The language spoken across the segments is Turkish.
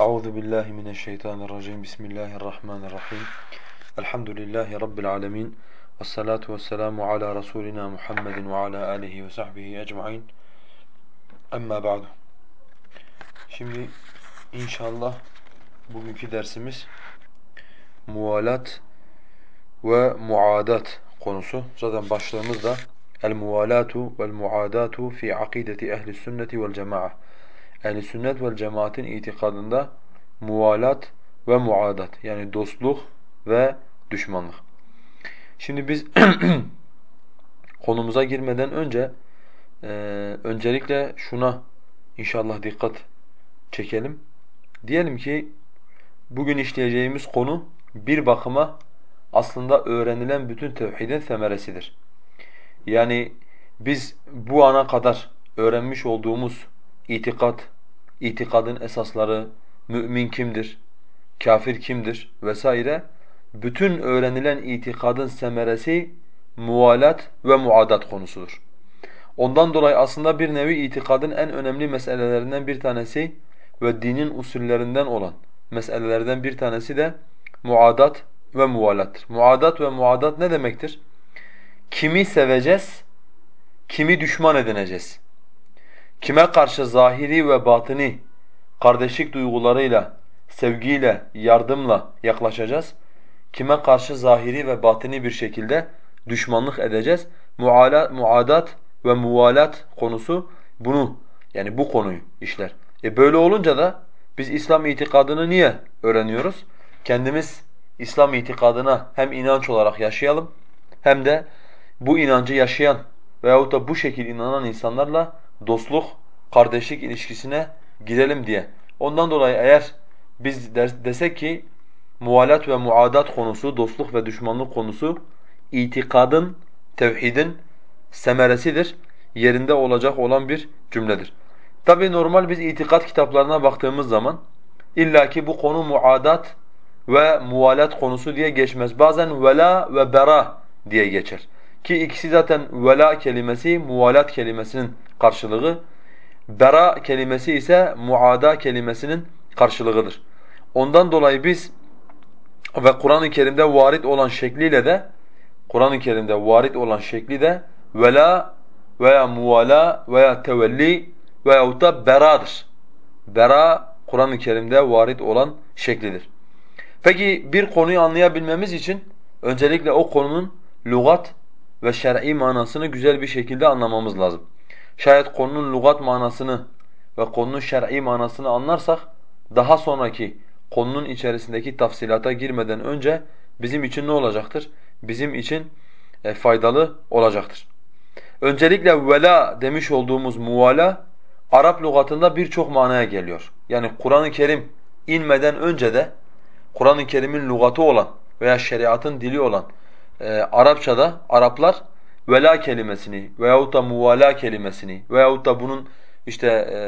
Euzu billahi mineşşeytanirracim. Bismillahirrahmanirrahim. Elhamdülillahi rabbil alamin. Ves salatu vesselamu ala rasulina Muhammedin ve ala alihi ve sahbihi ecmaîn. Amma ba'du. Şimdi inşallah bugünkü dersimiz muvalat ve muadat konusu. Zaten başlığımız da el muvalatu vel muadatu fi akideti ehli sünneti vel cemaah. Ehl-i sünnet vel cemaatin itikadında muvalat ve muadat yani dostluk ve düşmanlık. Şimdi biz konumuza girmeden önce e, öncelikle şuna inşallah dikkat çekelim. Diyelim ki bugün işleyeceğimiz konu bir bakıma aslında öğrenilen bütün tevhidin semeresidir. Yani biz bu ana kadar öğrenmiş olduğumuz itikat, itikadın esasları, mümin kimdir, kafir kimdir vesaire bütün öğrenilen itikadın semeresi muvalat ve muadat konusudur. Ondan dolayı aslında bir nevi itikadın en önemli meselelerinden bir tanesi ve dinin usullerinden olan meselelerden bir tanesi de muadat ve muvalattır. Muadat ve muadat ne demektir? Kimi seveceğiz, kimi düşman edineceğiz. Kime karşı zahiri ve batini kardeşlik duygularıyla, sevgiyle, yardımla yaklaşacağız? Kime karşı zahiri ve batini bir şekilde düşmanlık edeceğiz? Muala, muadat ve muvalat konusu bunu yani bu konuyu işler. E böyle olunca da biz İslam itikadını niye öğreniyoruz? Kendimiz İslam itikadına hem inanç olarak yaşayalım hem de bu inancı yaşayan veyahut da bu şekil inanan insanlarla dostluk, kardeşlik ilişkisine girelim diye. Ondan dolayı eğer biz desek ki muvalat ve muadat konusu, dostluk ve düşmanlık konusu itikadın, tevhidin semeresidir. Yerinde olacak olan bir cümledir. Tabi normal biz itikat kitaplarına baktığımız zaman illaki bu konu muadat ve muvalat konusu diye geçmez. Bazen vela ve bera diye geçer. Ki ikisi zaten vela kelimesi muvalat kelimesinin karşılığı. Bera kelimesi ise muada kelimesinin karşılığıdır. Ondan dolayı biz ve Kur'an-ı Kerim'de varit olan şekliyle de Kur'an-ı Kerim'de varit olan şekli de vela veya muvala veya tevelli veyahut da beradır. Bera Kur'an-ı Kerim'de varit olan şeklidir. Peki bir konuyu anlayabilmemiz için öncelikle o konunun lügat ve şer'i manasını güzel bir şekilde anlamamız lazım. Şayet konunun lügat manasını ve konunun şer'i manasını anlarsak daha sonraki konunun içerisindeki tafsilata girmeden önce bizim için ne olacaktır? Bizim için e, faydalı olacaktır. Öncelikle vela demiş olduğumuz muvala Arap lügatında birçok manaya geliyor. Yani Kur'an-ı Kerim inmeden önce de Kur'an-ı Kerim'in lügatı olan veya şeriatın dili olan e, Arapçada Araplar vela kelimesini veyahut da muvala kelimesini veyahut da bunun işte e,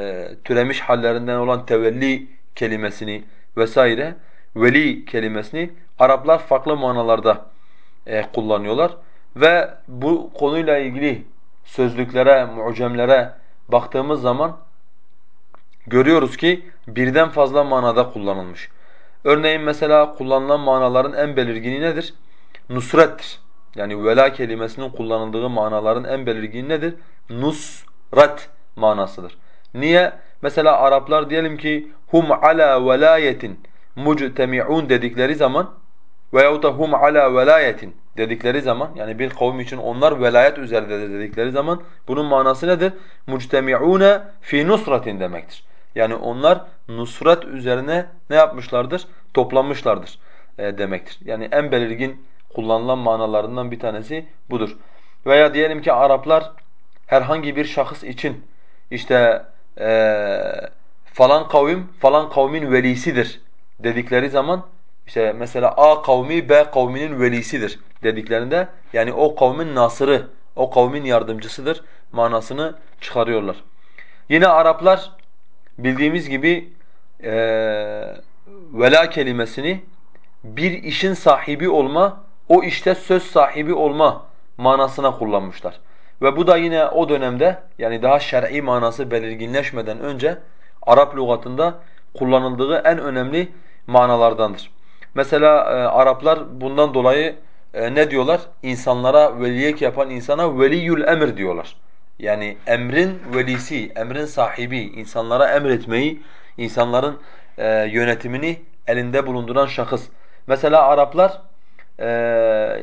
türemiş hallerinden olan tevelli kelimesini vesaire veli kelimesini Araplar farklı manalarda e, kullanıyorlar ve bu konuyla ilgili sözlüklere, mucemlere baktığımız zaman görüyoruz ki birden fazla manada kullanılmış. Örneğin mesela kullanılan manaların en belirgini nedir? Nusrettir. Yani vela kelimesinin kullanıldığı manaların en belirgini nedir? Nusret manasıdır. Niye? Mesela Araplar diyelim ki hum ala velayetin muctemi'un dedikleri zaman veyahut da hum ala velayetin dedikleri zaman yani bir kavim için onlar velayet üzerindedir dedikleri zaman bunun manası nedir? Muctemi'une fi nusratin demektir. Yani onlar nusret üzerine ne yapmışlardır? Toplanmışlardır e, demektir. Yani en belirgin kullanılan manalarından bir tanesi budur. Veya diyelim ki Araplar herhangi bir şahıs için işte ee, falan kavim falan kavmin velisidir dedikleri zaman işte mesela A kavmi B kavminin velisidir dediklerinde yani o kavmin nasırı, o kavmin yardımcısıdır manasını çıkarıyorlar. Yine Araplar bildiğimiz gibi e, vela kelimesini bir işin sahibi olma, o işte söz sahibi olma manasına kullanmışlar. Ve bu da yine o dönemde yani daha şer'i manası belirginleşmeden önce Arap lügatında kullanıldığı en önemli manalardandır. Mesela e, Araplar bundan dolayı e, ne diyorlar? İnsanlara velilik yapan insana veliyül emir diyorlar. Yani emrin velisi, emrin sahibi, insanlara emretmeyi, insanların e, yönetimini elinde bulunduran şahıs. Mesela Araplar e,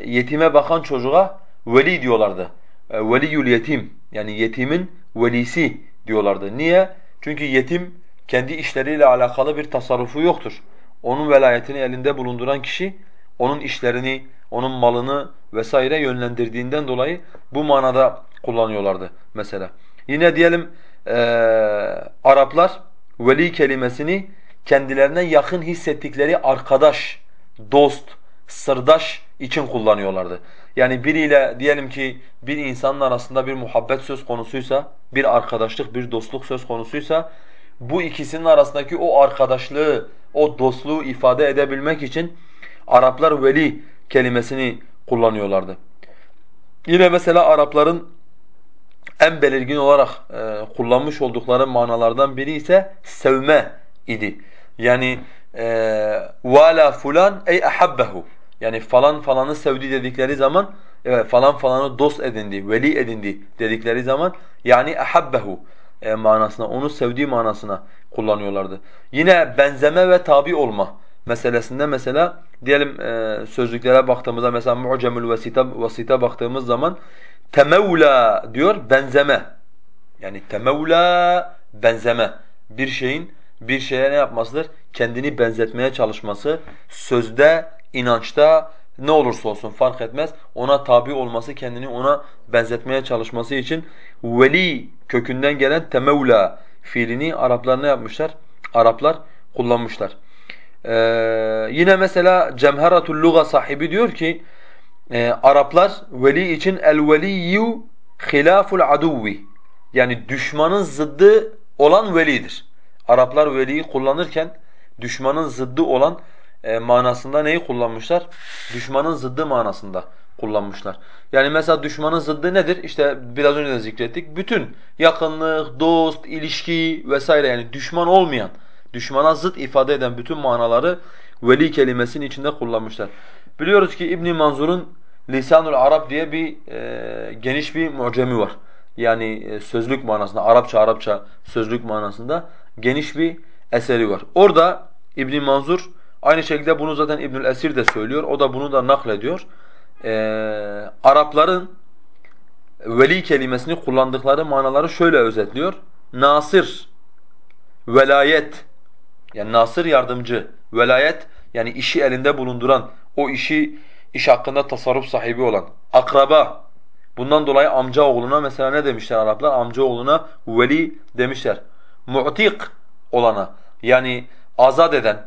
yetime bakan çocuğa veli diyorlardı. E, veliyül yetim yani yetimin velisi diyorlardı. Niye? Çünkü yetim kendi işleriyle alakalı bir tasarrufu yoktur. Onun velayetini elinde bulunduran kişi onun işlerini, onun malını vesaire yönlendirdiğinden dolayı bu manada kullanıyorlardı mesela. Yine diyelim e, Araplar veli kelimesini kendilerine yakın hissettikleri arkadaş, dost, sırdaş için kullanıyorlardı. Yani biriyle diyelim ki bir insanın arasında bir muhabbet söz konusuysa, bir arkadaşlık, bir dostluk söz konusuysa bu ikisinin arasındaki o arkadaşlığı, o dostluğu ifade edebilmek için Araplar veli kelimesini kullanıyorlardı. Yine mesela Arapların en belirgin olarak e, kullanmış oldukları manalardan biri ise sevme idi. Yani e, vala fulan ey ahabbehu. Yani falan falanı sevdi dedikleri zaman evet falan falanı dost edindi, veli edindi dedikleri zaman yani ahabbehu e, manasına, onu sevdiği manasına kullanıyorlardı. Yine benzeme ve tabi olma meselesinde mesela diyelim e, sözlüklere baktığımızda mesela mu'cemül vasita vasita baktığımız zaman temevla diyor benzeme. Yani temevla benzeme. Bir şeyin bir şeye ne yapmasıdır? Kendini benzetmeye çalışması, sözde, inançta ne olursa olsun fark etmez. Ona tabi olması, kendini ona benzetmeye çalışması için veli kökünden gelen temevla fiilini Araplar ne yapmışlar? Araplar kullanmışlar. Ee, yine mesela Cemheratul Luga sahibi diyor ki e, Araplar veli için el veliyyu hilaful aduvi yani düşmanın zıddı olan velidir. Araplar veliyi kullanırken düşmanın zıddı olan e, manasında neyi kullanmışlar? Düşmanın zıddı manasında kullanmışlar. Yani mesela düşmanın zıddı nedir? İşte biraz önce de zikrettik. Bütün yakınlık, dost, ilişki vesaire yani düşman olmayan, düşmana zıt ifade eden bütün manaları veli kelimesinin içinde kullanmışlar. Biliyoruz ki İbn Manzur'un Lisanul Arap diye bir e, geniş bir mucemi var. Yani e, sözlük manasında, Arapça Arapça sözlük manasında geniş bir eseri var. Orada İbn Manzur aynı şekilde bunu zaten İbnül Esir de söylüyor. O da bunu da naklediyor. Ee, Arapların veli kelimesini kullandıkları manaları şöyle özetliyor. Nasır, velayet, yani nasır yardımcı, velayet yani işi elinde bulunduran, o işi iş hakkında tasarruf sahibi olan, akraba. Bundan dolayı amca oğluna mesela ne demişler Araplar? Amca oğluna veli demişler. Mu'tik olana yani azat eden,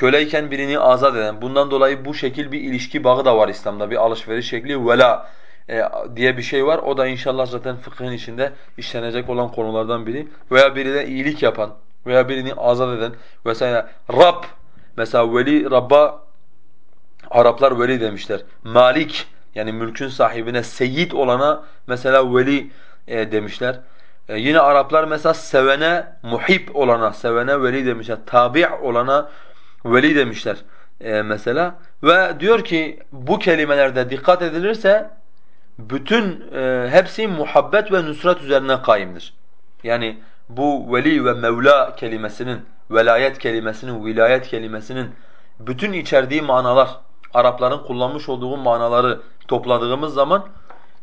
köleyken birini azat eden. Bundan dolayı bu şekil bir ilişki bağı da var İslam'da. Bir alışveriş şekli vela e, diye bir şey var. O da inşallah zaten fıkhın içinde işlenecek olan konulardan biri. Veya birine iyilik yapan veya birini azat eden vesaire. Rab mesela veli Rabb'a Araplar veli demişler. Malik yani mülkün sahibine seyyid olana mesela veli e, demişler. E, yine Araplar mesela sevene muhib olana, sevene veli demişler. Tabi' olana veli demişler e, mesela. Ve diyor ki bu kelimelerde dikkat edilirse bütün e, hepsi muhabbet ve nusret üzerine kaimdir. Yani bu veli ve mevla kelimesinin, velayet kelimesinin, vilayet kelimesinin bütün içerdiği manalar, Arapların kullanmış olduğu manaları topladığımız zaman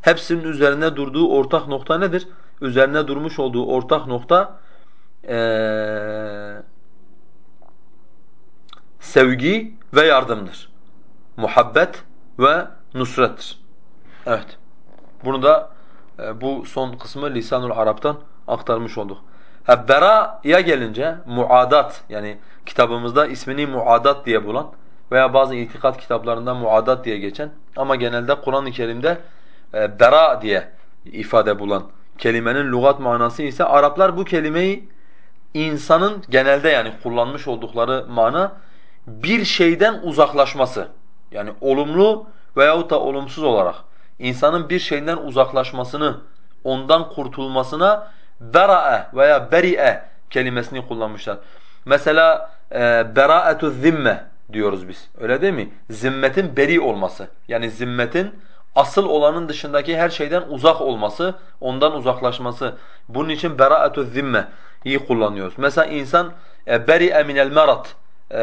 hepsinin üzerine durduğu ortak nokta nedir? Üzerine durmuş olduğu ortak nokta ee, sevgi ve yardımdır. Muhabbet ve nusrettir. Evet. Bunu da e, bu son kısmı Lisanul Arap'tan aktarmış olduk. Ha bera'ya gelince muadat yani kitabımızda ismini muadat diye bulan veya bazı itikat kitaplarında muadat diye geçen ama genelde Kur'an-ı Kerim'de e, bera diye ifade bulan kelimenin lügat manası ise Araplar bu kelimeyi insanın genelde yani kullanmış oldukları mana bir şeyden uzaklaşması. Yani olumlu veyahut da olumsuz olarak insanın bir şeyden uzaklaşmasını, ondan kurtulmasına bera'e veya beri'e kelimesini kullanmışlar. Mesela e, beraetu zimme diyoruz biz. Öyle değil mi? Zimmetin beri olması. Yani zimmetin asıl olanın dışındaki her şeyden uzak olması, ondan uzaklaşması. Bunun için beraetu zimme iyi kullanıyoruz. Mesela insan e, beri'e minel merat. E,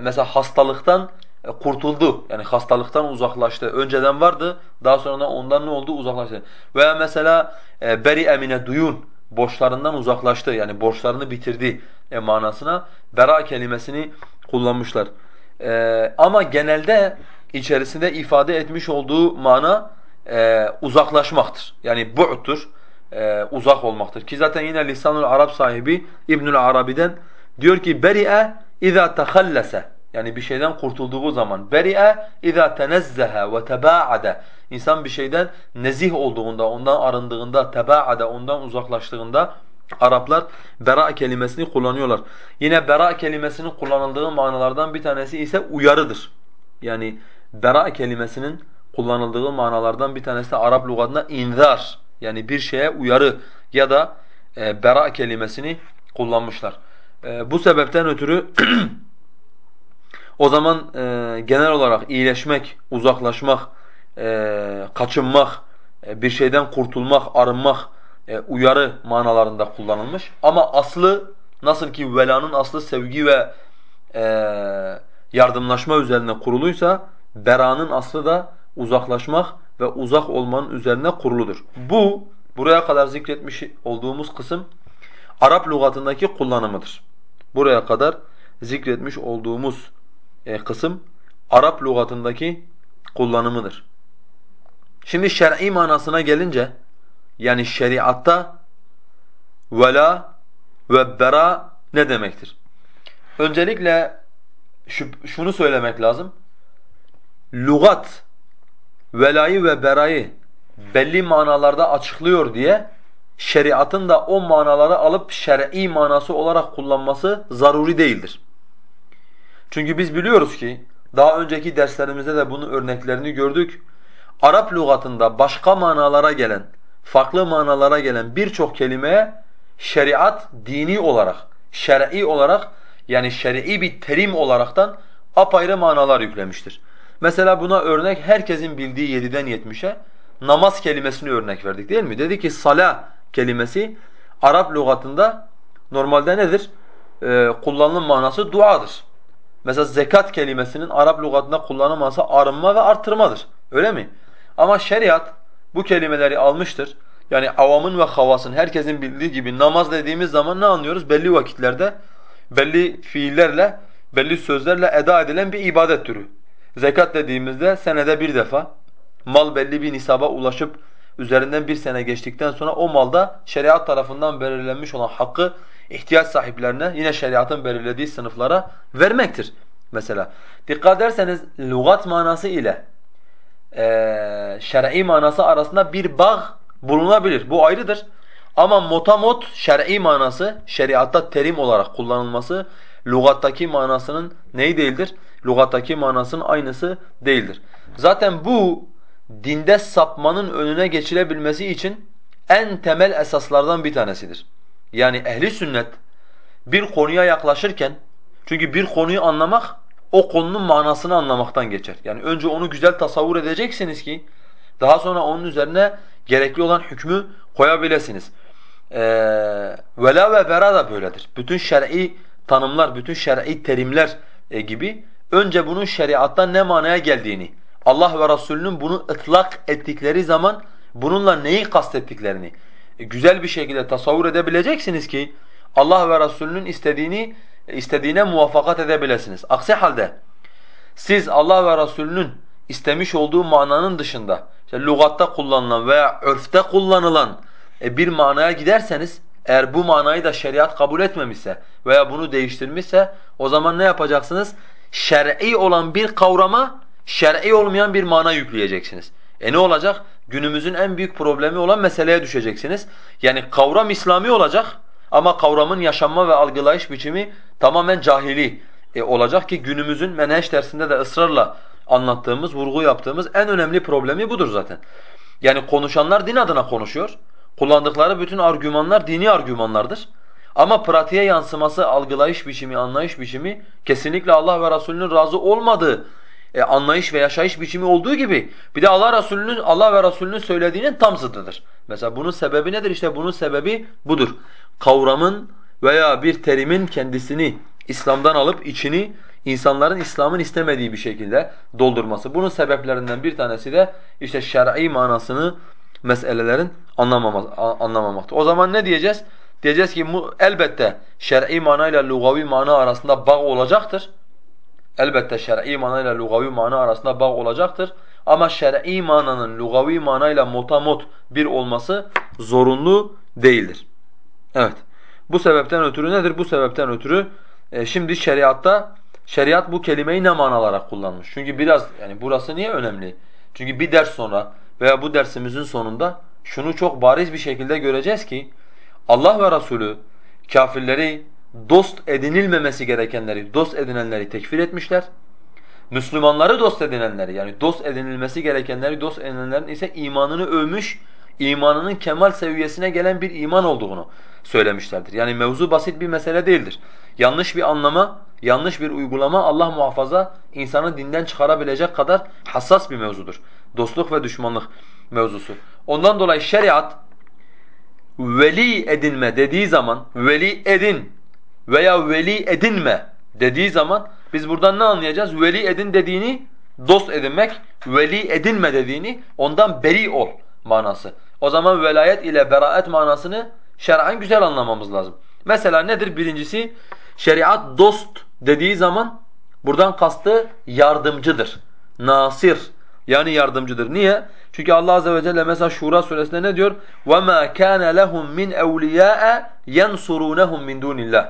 mesela hastalıktan e, kurtuldu. Yani hastalıktan uzaklaştı. Önceden vardı, daha sonra ondan ne oldu? Uzaklaştı. Veya mesela e, beri'e mine duyun. Borçlarından uzaklaştı. Yani borçlarını bitirdi e, manasına bera kelimesini kullanmışlar. E, ama genelde içerisinde ifade etmiş olduğu mana e, uzaklaşmaktır. Yani bu'tur, e, uzak olmaktır. Ki zaten yine Lisanul Arap sahibi İbnül Arabi'den diyor ki beri'e iza tahallase yani bir şeyden kurtulduğu zaman beri'e tenezzeha ve tebaada insan bir şeyden nezih olduğunda, ondan arındığında, tebaada ondan uzaklaştığında Araplar bera kelimesini kullanıyorlar. Yine bera kelimesinin kullanıldığı manalardan bir tanesi ise uyarıdır. Yani bera kelimesinin kullanıldığı manalardan bir tanesi Arap lügatında inzar yani bir şeye uyarı ya da e, bera kelimesini kullanmışlar. E, bu sebepten ötürü o zaman e, genel olarak iyileşmek, uzaklaşmak, e, kaçınmak, e, bir şeyden kurtulmak, arınmak, e, uyarı manalarında kullanılmış. Ama aslı nasıl ki velanın aslı sevgi ve e, yardımlaşma üzerine kuruluysa beranın aslı da uzaklaşmak ve uzak olmanın üzerine kuruludur. Bu buraya kadar zikretmiş olduğumuz kısım Arap lügatındaki kullanımıdır. Buraya kadar zikretmiş olduğumuz e, kısım Arap lügatındaki kullanımıdır. Şimdi şer'i manasına gelince yani şeriatta vela ve bera ne demektir? Öncelikle şu, şunu söylemek lazım. Lugat velayı ve berayı belli manalarda açıklıyor diye şeriatın da o manaları alıp şer'i manası olarak kullanması zaruri değildir. Çünkü biz biliyoruz ki daha önceki derslerimizde de bunun örneklerini gördük. Arap lügatında başka manalara gelen farklı manalara gelen birçok kelimeye şeriat dini olarak, şer'i olarak yani şer'i bir terim olaraktan apayrı manalar yüklemiştir. Mesela buna örnek herkesin bildiği 7'den 70'e namaz kelimesini örnek verdik değil mi? Dedi ki sala kelimesi Arap lügatında normalde nedir? Ee, kullanılan manası duadır. Mesela zekat kelimesinin Arap lügatında kullanılan manası arınma ve artırmadır. Öyle mi? Ama şeriat bu kelimeleri almıştır. Yani avamın ve havasın herkesin bildiği gibi namaz dediğimiz zaman ne anlıyoruz? Belli vakitlerde, belli fiillerle, belli sözlerle eda edilen bir ibadet türü. Zekat dediğimizde senede bir defa mal belli bir nisaba ulaşıp üzerinden bir sene geçtikten sonra o malda şeriat tarafından belirlenmiş olan hakkı ihtiyaç sahiplerine yine şeriatın belirlediği sınıflara vermektir mesela. Dikkat ederseniz lügat manası ile e, şer'i manası arasında bir bağ bulunabilir. Bu ayrıdır. Ama motamot şer'i manası, şeriatta terim olarak kullanılması lügattaki manasının neyi değildir? Lügattaki manasının aynısı değildir. Zaten bu dinde sapmanın önüne geçilebilmesi için en temel esaslardan bir tanesidir. Yani ehli sünnet bir konuya yaklaşırken çünkü bir konuyu anlamak o konunun manasını anlamaktan geçer. Yani önce onu güzel tasavvur edeceksiniz ki daha sonra onun üzerine gerekli olan hükmü koyabilirsiniz. Ee, vela ve bera da böyledir. Bütün şer'i tanımlar, bütün şer'i terimler e, gibi önce bunun şeriatta ne manaya geldiğini, Allah ve Resulünün bunu ıtlak ettikleri zaman bununla neyi kastettiklerini e, güzel bir şekilde tasavvur edebileceksiniz ki Allah ve Resulünün istediğini istediğine muvaffakat edebilirsiniz. Aksi halde siz Allah ve Resulünün istemiş olduğu mananın dışında işte lügatta kullanılan veya örfte kullanılan e, bir manaya giderseniz eğer bu manayı da şeriat kabul etmemişse veya bunu değiştirmişse o zaman ne yapacaksınız? Şer'i olan bir kavrama şer'i olmayan bir mana yükleyeceksiniz. E ne olacak? Günümüzün en büyük problemi olan meseleye düşeceksiniz. Yani kavram İslami olacak ama kavramın yaşanma ve algılayış biçimi tamamen cahili e, olacak ki günümüzün menheş dersinde de ısrarla anlattığımız, vurgu yaptığımız en önemli problemi budur zaten. Yani konuşanlar din adına konuşuyor. Kullandıkları bütün argümanlar dini argümanlardır. Ama pratiğe yansıması, algılayış biçimi, anlayış biçimi kesinlikle Allah ve Resulünün razı olmadığı e, anlayış ve yaşayış biçimi olduğu gibi bir de Allah Resulü'nün Allah ve Resulünün söylediğinin tam zıddıdır. Mesela bunun sebebi nedir? İşte bunun sebebi budur. Kavramın veya bir terimin kendisini İslam'dan alıp içini insanların İslam'ın istemediği bir şekilde doldurması. Bunun sebeplerinden bir tanesi de işte şer'i manasını meselelerin anlamamaktır. O zaman ne diyeceğiz? Diyeceğiz ki elbette şer'i mana ile lugavi mana arasında bağ olacaktır. Elbette şer'i mana ile lugavi mana arasında bağ olacaktır. Ama şer'i mananın lugavi manayla motamot bir olması zorunlu değildir. Evet. Bu sebepten ötürü nedir? Bu sebepten ötürü e, şimdi şeriatta şeriat bu kelimeyi ne manalara kullanmış? Çünkü biraz yani burası niye önemli? Çünkü bir ders sonra veya bu dersimizin sonunda şunu çok bariz bir şekilde göreceğiz ki Allah ve Resulü kafirleri dost edinilmemesi gerekenleri, dost edinenleri tekfir etmişler. Müslümanları dost edinenleri yani dost edinilmesi gerekenleri dost edinenlerin ise imanını övmüş, imanının kemal seviyesine gelen bir iman olduğunu söylemişlerdir. Yani mevzu basit bir mesele değildir. Yanlış bir anlama, yanlış bir uygulama Allah muhafaza insanı dinden çıkarabilecek kadar hassas bir mevzudur. Dostluk ve düşmanlık mevzusu. Ondan dolayı şeriat veli edinme dediği zaman veli edin veya veli edinme dediği zaman biz buradan ne anlayacağız? Veli edin dediğini dost edinmek, veli edinme dediğini ondan beri ol manası. O zaman velayet ile beraat manasını şer'an güzel anlamamız lazım. Mesela nedir? Birincisi şeriat dost dediği zaman buradan kastı yardımcıdır. Nasir yani yardımcıdır. Niye? Çünkü Allah azze ve celle mesela Şura suresinde ne diyor? وَمَا كَانَ لَهُم مِّنْ اَوْلِيَاءَ يَنْصُرُونَهُم مِّنْ دُونِ اللّٰهِ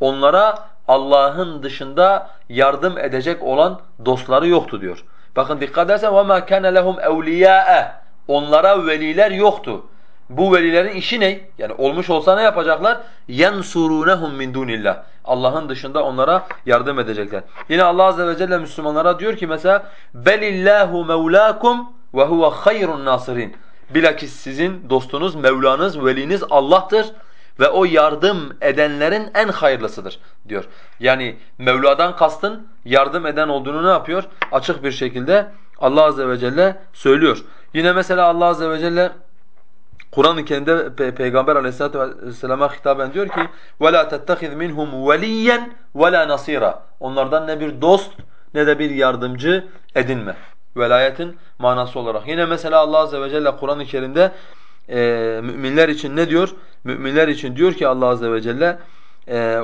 Onlara Allah'ın dışında yardım edecek olan dostları yoktu diyor. Bakın dikkat edersen وَمَا كَانَ لَهُمْ اَوْلِيَاءَ Onlara veliler yoktu. Bu velilerin işi ne? Yani olmuş olsa ne yapacaklar? يَنْصُرُونَهُمْ مِنْ دُونِ اللّٰهِ Allah'ın dışında onlara yardım edecekler. Yine Allah azze ve celle Müslümanlara diyor ki mesela بَلِ اللّٰهُ مَوْلَاكُمْ وَهُوَ خَيْرُ النَّاصِرِينَ Bilakis sizin dostunuz, Mevlanız, veliniz Allah'tır ve o yardım edenlerin en hayırlısıdır diyor. Yani Mevla'dan kastın yardım eden olduğunu ne yapıyor? Açık bir şekilde Allah azze ve celle söylüyor. Yine mesela Allah azze ve celle Kur'an-ı Kerim'de Pe Peygamber Aleyhisselatü vesselam'a hitaben diyor ki وَلَا تَتَّخِذْ مِنْهُمْ وَلِيًّا وَلَا نَصِيرًا Onlardan ne bir dost ne de bir yardımcı edinme. Velayetin manası olarak. Yine mesela Allah Azze ve Celle Kur'an-ı Kerim'de e, müminler için ne diyor? Müminler için diyor ki Allah Azze ve Celle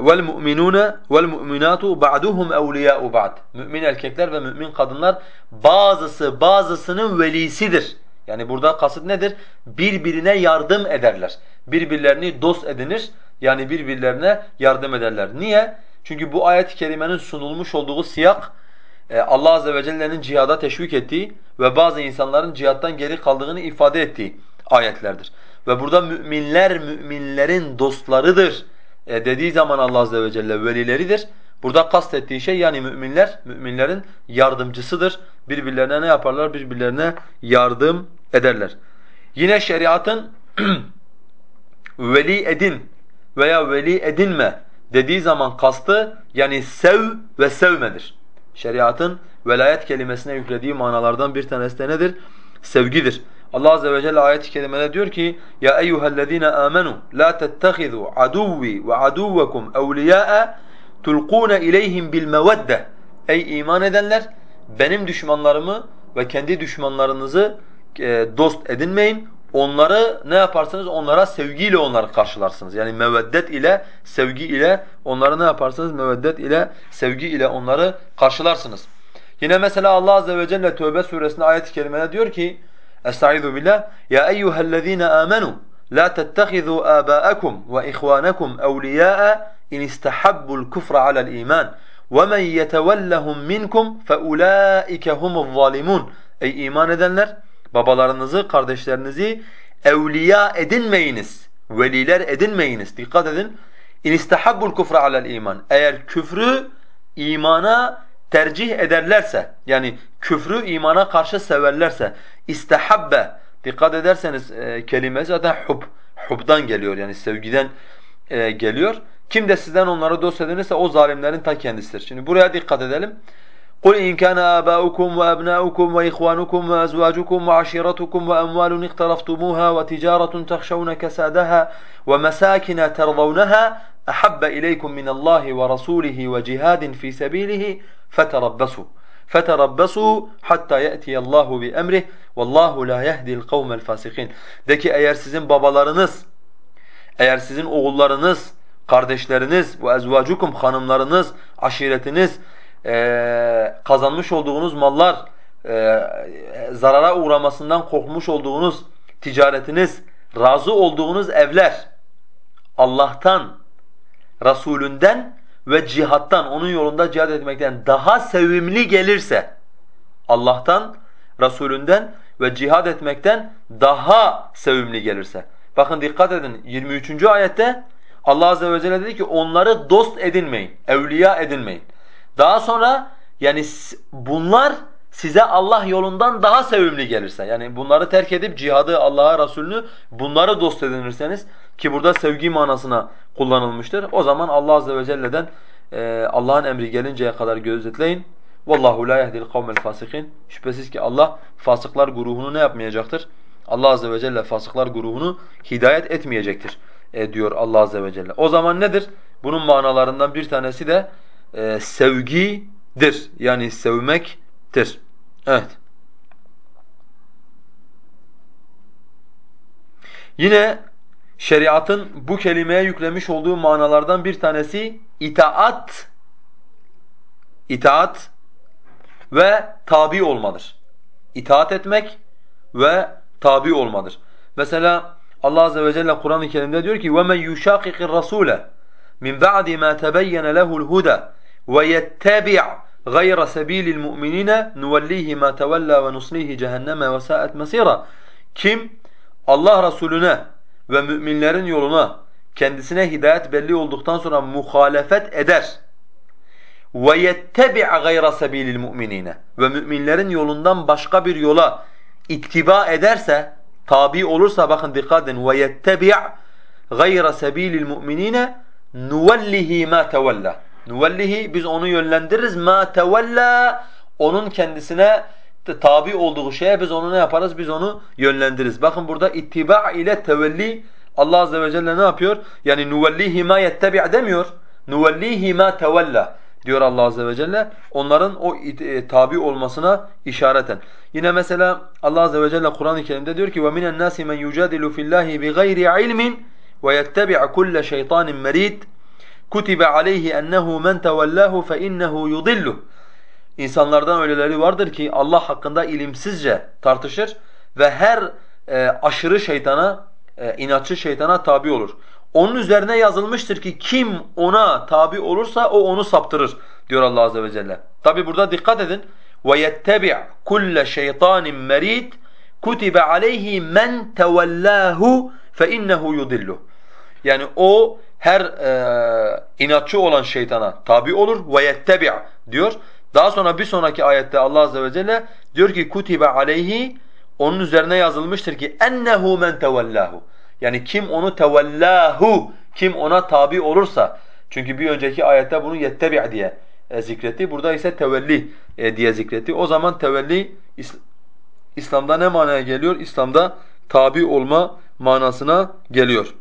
وَالْمُؤْمِنُونَ وَالْمُؤْمِنَاتُ بَعْدُهُمْ اَوْلِيَاءُ بَعْدٍ Mümin erkekler ve mümin kadınlar bazısı bazısının velisidir. Yani burada kasıt nedir? Birbirine yardım ederler. Birbirlerini dost edinir. Yani birbirlerine yardım ederler. Niye? Çünkü bu ayet-i kerimenin sunulmuş olduğu siyak e, Allah azze ve celle'nin cihada teşvik ettiği ve bazı insanların cihattan geri kaldığını ifade ettiği ayetlerdir. Ve burada müminler müminlerin dostlarıdır e, dediği zaman Allah azze ve celle velileridir. Burada kastettiği şey yani müminler müminlerin yardımcısıdır. Birbirlerine ne yaparlar? Birbirlerine yardım ederler. Yine şeriatın veli edin veya veli edinme dediği zaman kastı yani sev ve sevmedir. Şeriatın velayet kelimesine yüklediği manalardan bir tanesi de nedir? Sevgidir. Allah azze ve celle ayet-i kerimede diyor ki: "Ya eyyuhellezine amenu la tettehizu aduvi ve aduvekum evliya'a tulquna ileyhim bil mevedde." Ey iman edenler, benim düşmanlarımı ve kendi düşmanlarınızı e, dost edinmeyin. Onları ne yaparsınız? Onlara sevgiyle onları karşılarsınız. Yani meveddet ile, sevgi ile onları ne yaparsınız? Meveddet ile, sevgi ile onları karşılarsınız. Yine mesela Allah azze ve celle Tövbe suresinde ayet-i kerimede diyor ki: Estaizu billah. Ya eyyuhellezine amenu la tettehizu aba'akum ve ihvanakum evliya'a in istahabbul kufra alel iman. وَمَنْ يَتَوَلَّهُمْ مِنْكُمْ فَاُولَٰئِكَ هُمُ الظَّالِمُونَ Ey iman edenler! Babalarınızı, kardeşlerinizi evliya edinmeyiniz. Veliler edinmeyiniz. Dikkat edin. اِنْ اِسْتَحَبُّ الْكُفْرَ عَلَى الْا۪يمَانِ Eğer küfrü imana tercih ederlerse, yani küfrü imana karşı severlerse, istehabbe, dikkat ederseniz e, kelime zaten hub, hubdan geliyor yani sevgiden e, geliyor. Kim de sizden onları dost edinirse o zalimlerin ta kendisidir. Şimdi buraya dikkat edelim. قُلْ إِنْ كَانَ آبَاؤُكُمْ وَأَبْنَاؤُكُمْ وَإِخْوَانُكُمْ وَأَزْوَاجُكُمْ وَعَشِيرَتُكُمْ وَأَمْوَالٌ اقْتَرَفْتُمُوهَا وَتِجَارَةٌ تَخْشَوْنَ كَسَادَهَا وَمَسَاكِنَ تَرْضَوْنَهَا أَحَبَّ إِلَيْكُم مِّنَ اللَّهِ وَرَسُولِهِ وَجِهَادٍ فِي سَبِيلِهِ فَتَرَبَّصُوا فَتَرَبَّصُوا حَتَّى يَأْتِيَ اللّٰهُ بِأَمْرِهِ وَاللّٰهُ لَا يَهْدِي الْقَوْمَ الْفَاسِقِينَ De ki eğer sizin babalarınız, eğer sizin oğullarınız, kardeşleriniz, ve ezvacukum hanımlarınız, aşiretiniz, e, kazanmış olduğunuz mallar, e, zarara uğramasından korkmuş olduğunuz ticaretiniz, razı olduğunuz evler Allah'tan, Resulünden ve cihattan, onun yolunda cihad etmekten daha sevimli gelirse Allah'tan, Resulünden ve cihad etmekten daha sevimli gelirse. Bakın dikkat edin 23. ayette Allah azze ve celle dedi ki onları dost edinmeyin, evliya edinmeyin. Daha sonra yani bunlar size Allah yolundan daha sevimli gelirse yani bunları terk edip cihadı, Allah'a, Resulünü bunları dost edinirseniz ki burada sevgi manasına kullanılmıştır. O zaman Allah azze ve celle'den e, Allah'ın emri gelinceye kadar gözetleyin. Vallahu la yehdil kavmel fasikin. Şüphesiz ki Allah fasıklar grubunu ne yapmayacaktır? Allah azze ve celle fasıklar grubunu hidayet etmeyecektir e, diyor Allah azze ve celle. O zaman nedir? Bunun manalarından bir tanesi de e, sevgidir. Yani sevmektir. Evet. Yine şeriatın bu kelimeye yüklemiş olduğu manalardan bir tanesi itaat itaat ve tabi olmadır. İtaat etmek ve tabi olmadır. Mesela Allah azze ve celle Kur'an-ı Kerim'de diyor ki وَمَنْ يُشَاقِقِ الرَّسُولَ مِنْ بَعْدِ مَا تَبَيَّنَ لَهُ الْهُدَى وَيَتَّبِعْ غَيْرَ سَب۪يلِ الْمُؤْمِنِينَ نُوَلِّيهِ مَا تَوَلَّى وَنُصْلِيهِ جَهَنَّمَ وَسَاءَتْ مَسِيرًا Kim Allah Resulüne ve müminlerin yoluna kendisine hidayet belli olduktan sonra muhalefet eder وَيَتَّبِعْ غَيْرَ سَب۪يلِ الْمُؤْمِنِينَ ve müminlerin yolundan başka bir yola ittiba ederse, tabi olursa bakın dikkat edin وَيَتَّبِعْ غَيْرَ سَب۪يلِ الْمُؤْمِنِينَ نُوَلِّهِ مَا تَوَلَّى Nuvellihi biz onu yönlendiririz ma tevella onun kendisine tabi olduğu şeye biz onu ne yaparız? Biz onu yönlendiririz. Bakın burada ittiba ile tevelli Allah azze ve celle ne yapıyor? Yani nuvellihi ma yettebi' demiyor. Nuvellihi ma tevella diyor Allah azze ve celle. Onların o e, tabi olmasına işareten. Yine mesela Allah azze ve celle Kur'an-ı Kerim'de diyor ki: "Ve minen nasi men yujadilu fillahi bigayri ilmin ve yettebi' kulle şeytanin merid." kutibe aleyhi ennehu men tevellahu fe innehu yudillu. İnsanlardan öyleleri vardır ki Allah hakkında ilimsizce tartışır ve her e, aşırı şeytana, e, inatçı şeytana tabi olur. Onun üzerine yazılmıştır ki kim ona tabi olursa o onu saptırır diyor Allah azze ve celle. Tabi burada dikkat edin. وَيَتَّبِعْ كُلَّ شَيْطَانٍ مَرِيدٍ kutibe aleyhi men tevellahu fe innehu yudillu. Yani o her e, inatçı olan şeytana tabi olur ve yettebi' diyor. Daha sonra bir sonraki ayette Allah azze ve celle diyor ki kutibe aleyhi onun üzerine yazılmıştır ki ennehu men tevellahu. Yani kim onu tevellahu, kim ona tabi olursa. Çünkü bir önceki ayette bunu yettebi' diye e, zikretti. Burada ise tevelli e, diye zikretti. O zaman tevelli İslam'da ne manaya geliyor? İslam'da tabi olma manasına geliyor.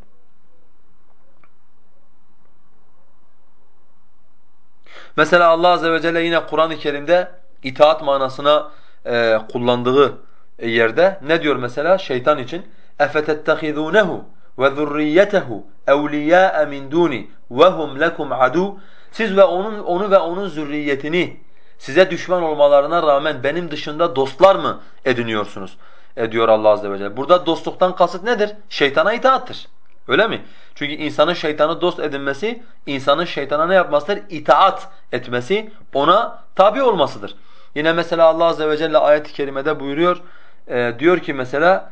Mesela Allah azze ve celle yine Kur'an-ı Kerim'de itaat manasına e, kullandığı yerde ne diyor mesela şeytan için? اَفَتَتَّخِذُونَهُ وَذُرِّيَّتَهُ اَوْلِيَاءَ مِنْ دُونِ وَهُمْ لَكُمْ عَدُوٌ Siz ve onun onu ve onun zürriyetini size düşman olmalarına rağmen benim dışında dostlar mı ediniyorsunuz? E diyor Allah azze ve celle. Burada dostluktan kasıt nedir? Şeytana itaattır. Öyle mi? Çünkü insanın şeytanı dost edinmesi, insanın şeytana ne yapmasıdır? İtaat etmesi, ona tabi olmasıdır. Yine mesela Allah azze ve celle ayet-i kerimede buyuruyor, e, diyor ki mesela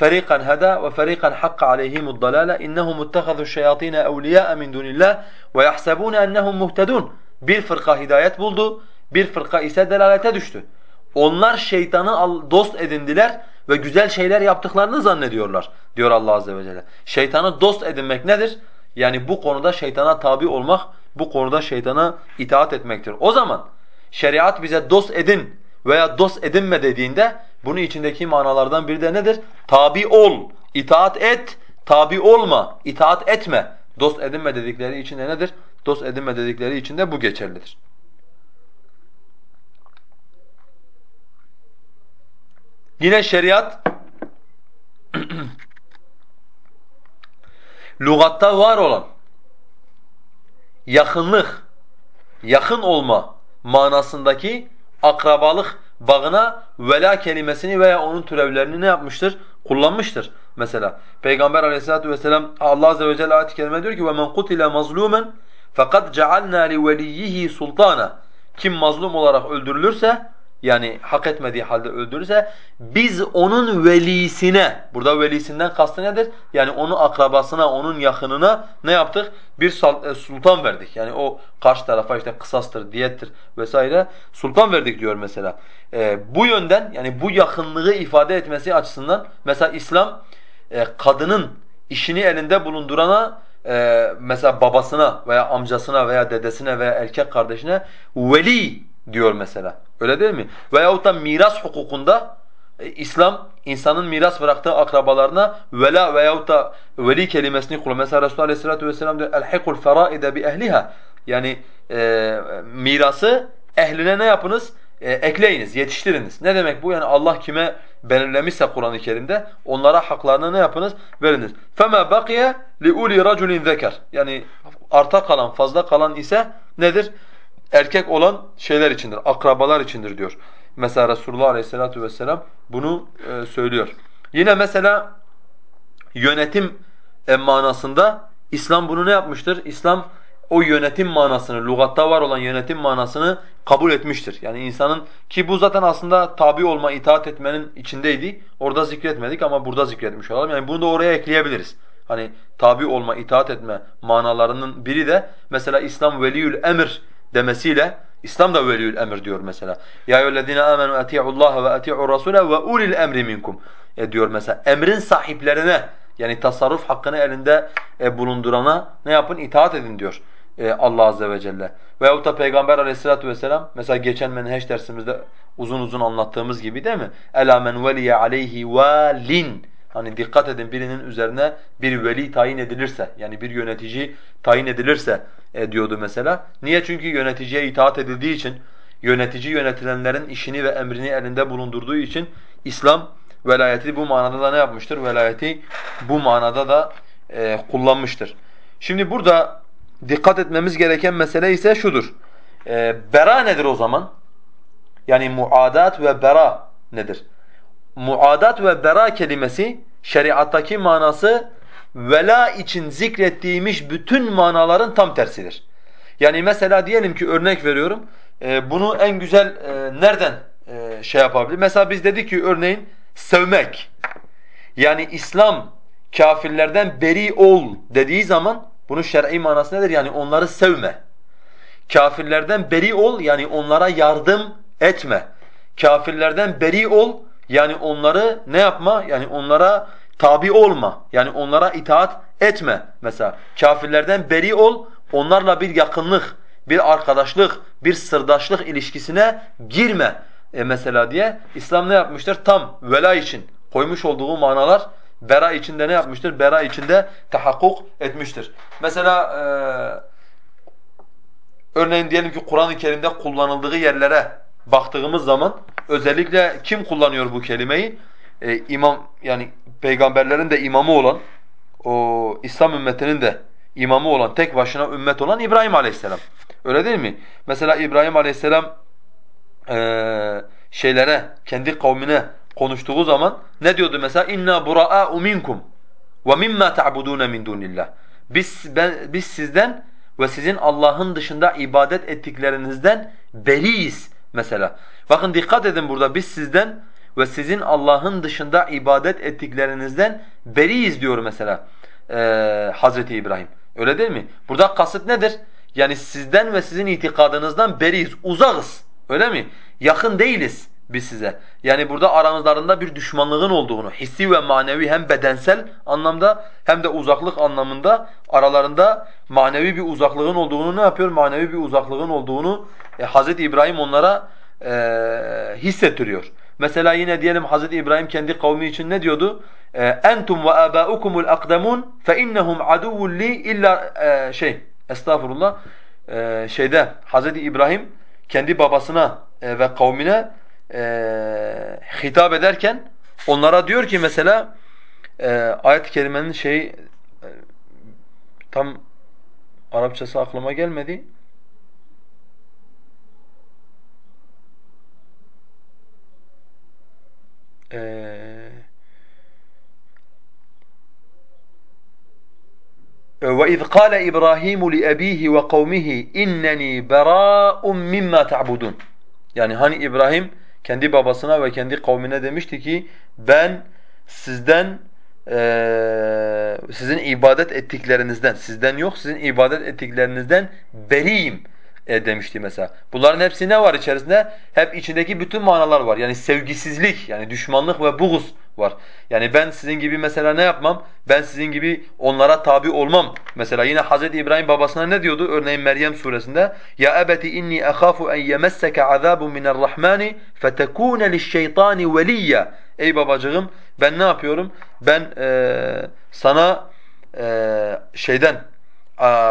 فَرِيقًا هَدَى وَفَرِيقًا حَقَّ عَلَيْهِمُ الضَّلَالَ اِنَّهُمُ اتَّخَذُوا الشَّيَاطِينَ اَوْلِيَاءَ مِنْ دُونِ اللّٰهِ وَيَحْسَبُونَ اَنَّهُمْ مُهْتَدُونَ Bir fırka hidayet buldu, bir fırka ise delalete düştü. Onlar şeytanı dost edindiler ve güzel şeyler yaptıklarını zannediyorlar diyor Allah azze ve celle. Şeytanı dost edinmek nedir? Yani bu konuda şeytana tabi olmak, bu konuda şeytana itaat etmektir. O zaman şeriat bize dost edin veya dost edinme dediğinde bunun içindeki manalardan biri de nedir? Tabi ol, itaat et, tabi olma, itaat etme. Dost edinme dedikleri içinde nedir? Dost edinme dedikleri içinde bu geçerlidir. Yine şeriat lugatta var olan yakınlık, yakın olma manasındaki akrabalık bağına vela kelimesini veya onun türevlerini ne yapmıştır? Kullanmıştır. Mesela Peygamber Aleyhissalatu vesselam Allah azze ve celle ayet-i kerime diyor ki: "Ve men kutila mazlumen fakat cealna li veliyhi sultana." Kim mazlum olarak öldürülürse yani hak etmediği halde öldürürse biz onun velisine, burada velisinden kastı nedir? Yani onun akrabasına, onun yakınına ne yaptık? Bir e, sultan verdik. Yani o karşı tarafa işte kısastır, diyettir vesaire sultan verdik diyor mesela. Ee, bu yönden yani bu yakınlığı ifade etmesi açısından mesela İslam e, kadının işini elinde bulundurana e, mesela babasına veya amcasına veya dedesine veya erkek kardeşine veli diyor mesela. Öyle değil mi? Veyahut da miras hukukunda e, İslam insanın miras bıraktığı akrabalarına vela veyahut da veli kelimesini kullanıyor. Mesela Resulullah Aleyhisselatü Vesselam diyor elhikul feraide bi ehliha. Yani e, mirası ehline ne yapınız? E, ekleyiniz, yetiştiriniz. Ne demek bu? Yani Allah kime belirlemişse Kur'an-ı Kerim'de onlara haklarını ne yapınız? Veriniz. فَمَا بَقِيَ لِعُولِ رَجُلٍ ذَكَرٍ Yani arta kalan, fazla kalan ise nedir? Erkek olan şeyler içindir, akrabalar içindir diyor. Mesela Resulullah Aleyhisselatü vesselam bunu e, söylüyor. Yine mesela yönetim e, manasında İslam bunu ne yapmıştır? İslam o yönetim manasını, lügatta var olan yönetim manasını kabul etmiştir. Yani insanın ki bu zaten aslında tabi olma, itaat etmenin içindeydi. Orada zikretmedik ama burada zikretmiş olalım. Yani bunu da oraya ekleyebiliriz. Hani tabi olma, itaat etme manalarının biri de mesela İslam veliyül emir demesiyle İslam da veliyül emir diyor mesela. Ya eyyühellezine amenu ati'ullaha ve ati'ur rasule ve ulil emri minkum e diyor mesela. Emrin sahiplerine yani tasarruf hakkını elinde e, bulundurana ne yapın? İtaat edin diyor e, Allah azze ve celle. Veyahut da Peygamber aleyhissalatu vesselam mesela geçen menheş dersimizde uzun uzun anlattığımız gibi değil mi? Ela men veliye aleyhi valin Hani dikkat edin birinin üzerine bir veli tayin edilirse yani bir yönetici tayin edilirse e, diyordu mesela. Niye? Çünkü yöneticiye itaat edildiği için, yönetici yönetilenlerin işini ve emrini elinde bulundurduğu için İslam velayeti bu manada da ne yapmıştır? Velayeti bu manada da e, kullanmıştır. Şimdi burada dikkat etmemiz gereken mesele ise şudur. E, bera nedir o zaman? Yani muadat ve bera nedir? Muadat ve bera kelimesi şeriattaki manası vela için zikrettiğimiz bütün manaların tam tersidir. Yani mesela diyelim ki örnek veriyorum, e, bunu en güzel e, nereden e, şey yapabilir? Mesela biz dedik ki örneğin sevmek. Yani İslam kafirlerden beri ol dediği zaman bunun şer'i manası nedir? Yani onları sevme. Kafirlerden beri ol yani onlara yardım etme. Kafirlerden beri ol yani onları ne yapma? Yani onlara tabi olma. Yani onlara itaat etme mesela. Kafirlerden beri ol, onlarla bir yakınlık, bir arkadaşlık, bir sırdaşlık ilişkisine girme e mesela diye İslam ne yapmıştır? Tam vela için koymuş olduğu manalar bera içinde ne yapmıştır? Bera içinde tahakkuk etmiştir. Mesela e, örneğin diyelim ki Kur'an-ı Kerim'de kullanıldığı yerlere baktığımız zaman özellikle kim kullanıyor bu kelimeyi? Ee, imam yani peygamberlerin de imamı olan o İslam ümmetinin de imamı olan tek başına ümmet olan İbrahim Aleyhisselam. Öyle değil mi? Mesela İbrahim Aleyhisselam e, şeylere kendi kavmine konuştuğu zaman ne diyordu mesela inna buraa'u minkum ve mimma ta'budun min dunillah. Biz ben, biz sizden ve sizin Allah'ın dışında ibadet ettiklerinizden beriyiz mesela. Bakın dikkat edin burada biz sizden ve sizin Allah'ın dışında ibadet ettiklerinizden beriyiz diyor mesela ee, Hazreti İbrahim. Öyle değil mi? Burada kasıt nedir? Yani sizden ve sizin itikadınızdan beriyiz, uzağız. Öyle mi? Yakın değiliz biz size. Yani burada aranızlarında bir düşmanlığın olduğunu, hissi ve manevi hem bedensel anlamda hem de uzaklık anlamında aralarında manevi bir uzaklığın olduğunu ne yapıyor? Manevi bir uzaklığın olduğunu e, Hz. İbrahim onlara e, hissettiriyor. Mesela yine diyelim Hz. İbrahim kendi kavmi için ne diyordu? E, entum ve abaukumul akdamun fe innahum aduvun li illa e, şey estağfurullah e, şeyde Hz. İbrahim kendi babasına e, ve kavmine e, hitap ederken onlara diyor ki mesela ayet-i kerimenin şeyi tam Arapçası aklıma gelmedi. Ee, ve iz kâle İbrahim li ebihi ve kavmihi inneni berâ'un mimma ta'budun. Yani hani İbrahim kendi babasına ve kendi kavmine demişti ki ben sizden e, sizin ibadet ettiklerinizden, sizden yok sizin ibadet ettiklerinizden beriyim e, demişti mesela. Bunların hepsi ne var içerisinde? Hep içindeki bütün manalar var. Yani sevgisizlik, yani düşmanlık ve buğuz var. Yani ben sizin gibi mesela ne yapmam? Ben sizin gibi onlara tabi olmam. Mesela yine Hz. İbrahim babasına ne diyordu? Örneğin Meryem suresinde ya ebeti inni akhafu en yemesseke azabun minarrahmani fetekuna lişşeytani veliyya. Ey babacığım ben ne yapıyorum? Ben e, sana e, şeyden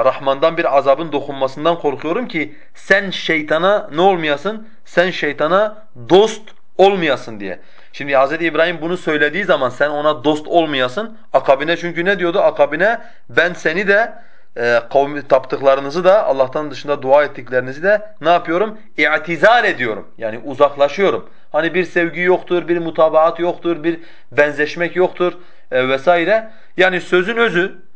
Rahman'dan bir azabın dokunmasından korkuyorum ki sen şeytana ne olmayasın? Sen şeytana dost olmayasın diye. Şimdi Hz. İbrahim bunu söylediği zaman sen ona dost olmayasın. Akabine çünkü ne diyordu? Akabine ben seni de e, kavmi taptıklarınızı da Allah'tan dışında dua ettiklerinizi de ne yapıyorum? İ'tizal ediyorum. Yani uzaklaşıyorum. Hani bir sevgi yoktur, bir mutabaat yoktur, bir benzeşmek yoktur e, vesaire. Yani sözün özü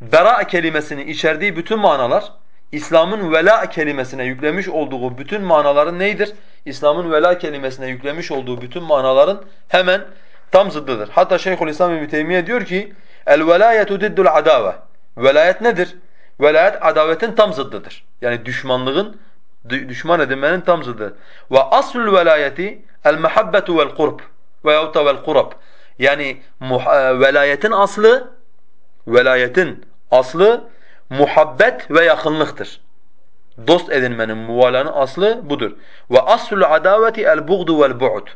bera kelimesini içerdiği bütün manalar İslam'ın vela kelimesine yüklemiş olduğu bütün manaların neydir? İslam'ın vela kelimesine yüklemiş olduğu bütün manaların hemen tam zıddıdır. Hatta Şeyhülislam İbn Teymiye diyor ki el velayetu diddul adave. Velayet nedir? Velayet adavetin tam zıddıdır. Yani düşmanlığın düşman edinmenin tam zıddıdır. Ve aslul velayeti el muhabbetu vel kurb veyahut da vel kurab. Yani velayetin aslı velayetin aslı muhabbet ve yakınlıktır. Dost edinmenin, muvalanın aslı budur. Ve aslul adaveti el buğdu vel bu'd.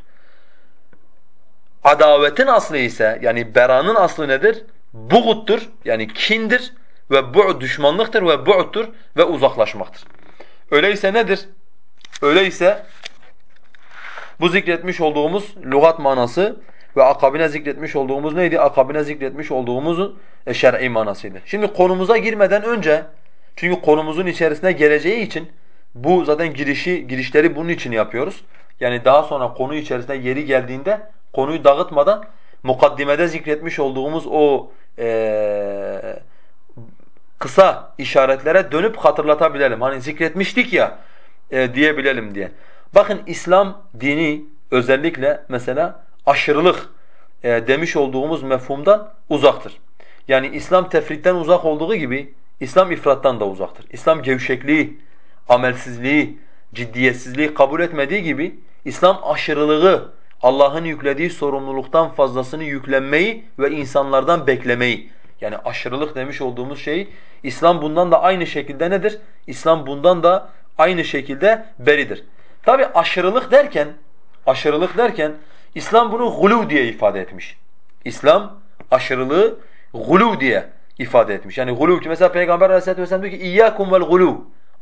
Adavetin aslı ise yani beranın aslı nedir? Buğuttur yani kindir ve bu'd düşmanlıktır ve bu'dtur ve uzaklaşmaktır. Öyleyse nedir? Öyleyse bu zikretmiş olduğumuz lügat manası ve akabine zikretmiş olduğumuz neydi? Akabine zikretmiş olduğumuzun e, şer'i manasıydı. Şimdi konumuza girmeden önce çünkü konumuzun içerisine geleceği için bu zaten girişi girişleri bunun için yapıyoruz. Yani daha sonra konu içerisinde yeri geldiğinde konuyu dağıtmadan mukaddimede zikretmiş olduğumuz o e, kısa işaretlere dönüp hatırlatabilelim. Hani zikretmiştik ya e, diyebilelim diye. Bakın İslam dini özellikle mesela aşırılık e, demiş olduğumuz mefhumdan uzaktır. Yani İslam tefritten uzak olduğu gibi İslam ifrattan da uzaktır. İslam gevşekliği, amelsizliği, ciddiyetsizliği kabul etmediği gibi İslam aşırılığı, Allah'ın yüklediği sorumluluktan fazlasını yüklenmeyi ve insanlardan beklemeyi yani aşırılık demiş olduğumuz şey İslam bundan da aynı şekilde nedir? İslam bundan da aynı şekilde beridir. Tabi aşırılık derken aşırılık derken İslam bunu guluv diye ifade etmiş. İslam aşırılığı guluv diye ifade etmiş. Yani guluv ki mesela Peygamber Aleyhisselatü vesselam diyor ki iyyakum vel guluv.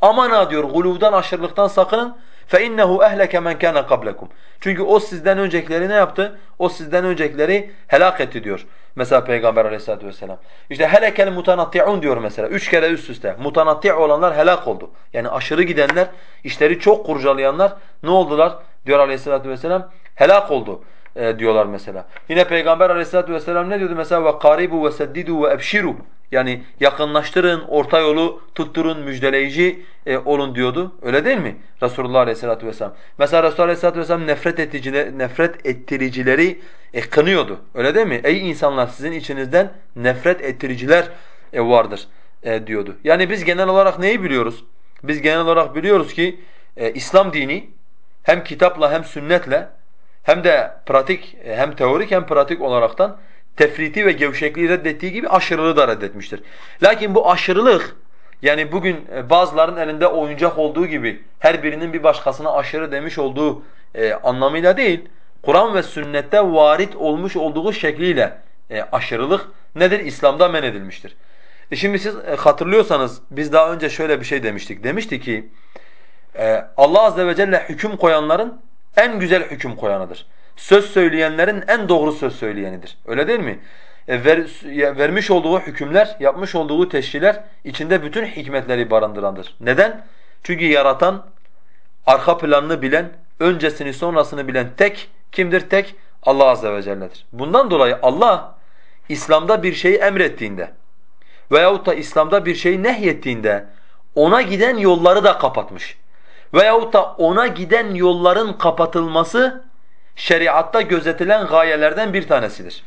Aman ha diyor guluvdan aşırılıktan sakının. Fe innehu ehleke men kana qablakum. Çünkü o sizden öncekileri ne yaptı? O sizden öncekileri helak etti diyor. Mesela Peygamber Aleyhisselatü vesselam. İşte helekel mutanatti'un diyor mesela. Üç kere üst üste. Mutanatti' olanlar helak oldu. Yani aşırı gidenler, işleri çok kurcalayanlar ne oldular? Diyor Aleyhisselatü vesselam Helak oldu e, diyorlar mesela. Yine Peygamber Aleyhisselatü vesselam ne diyordu mesela? وَقَارِبُوا وَسَدِّدُوا وَاَبْشِرُوا Yani yakınlaştırın, orta yolu tutturun, müjdeleyici e, olun diyordu. Öyle değil mi? Resulullah Aleyhisselatü vesselam. Mesela Resulullah Aleyhisselatü vesselam nefret, eticileri, nefret ettiricileri e, kınıyordu. Öyle değil mi? Ey insanlar sizin içinizden nefret ettiriciler e, vardır e, diyordu. Yani biz genel olarak neyi biliyoruz? Biz genel olarak biliyoruz ki e, İslam dini hem kitapla hem sünnetle hem de pratik hem teorik hem pratik olaraktan tefriti ve gevşekliği reddettiği gibi aşırılığı da reddetmiştir. Lakin bu aşırılık yani bugün e, bazıların elinde oyuncak olduğu gibi her birinin bir başkasına aşırı demiş olduğu e, anlamıyla değil, Kur'an ve sünnette varit olmuş olduğu şekliyle e, aşırılık nedir? İslam'da men edilmiştir. E şimdi siz e, hatırlıyorsanız biz daha önce şöyle bir şey demiştik. Demişti ki e, Allah azze ve celle hüküm koyanların en güzel hüküm koyanıdır. Söz söyleyenlerin en doğru söz söyleyenidir. Öyle değil mi? E, ver, vermiş olduğu hükümler, yapmış olduğu teşkiler içinde bütün hikmetleri barındırandır. Neden? Çünkü yaratan, arka planını bilen, öncesini sonrasını bilen tek kimdir? Tek Allah azze ve celle'dir. Bundan dolayı Allah İslam'da bir şeyi emrettiğinde veyahut da İslam'da bir şeyi nehyettiğinde ona giden yolları da kapatmış. Veyahut da ona giden yolların kapatılması şeriatta gözetilen gayelerden bir tanesidir.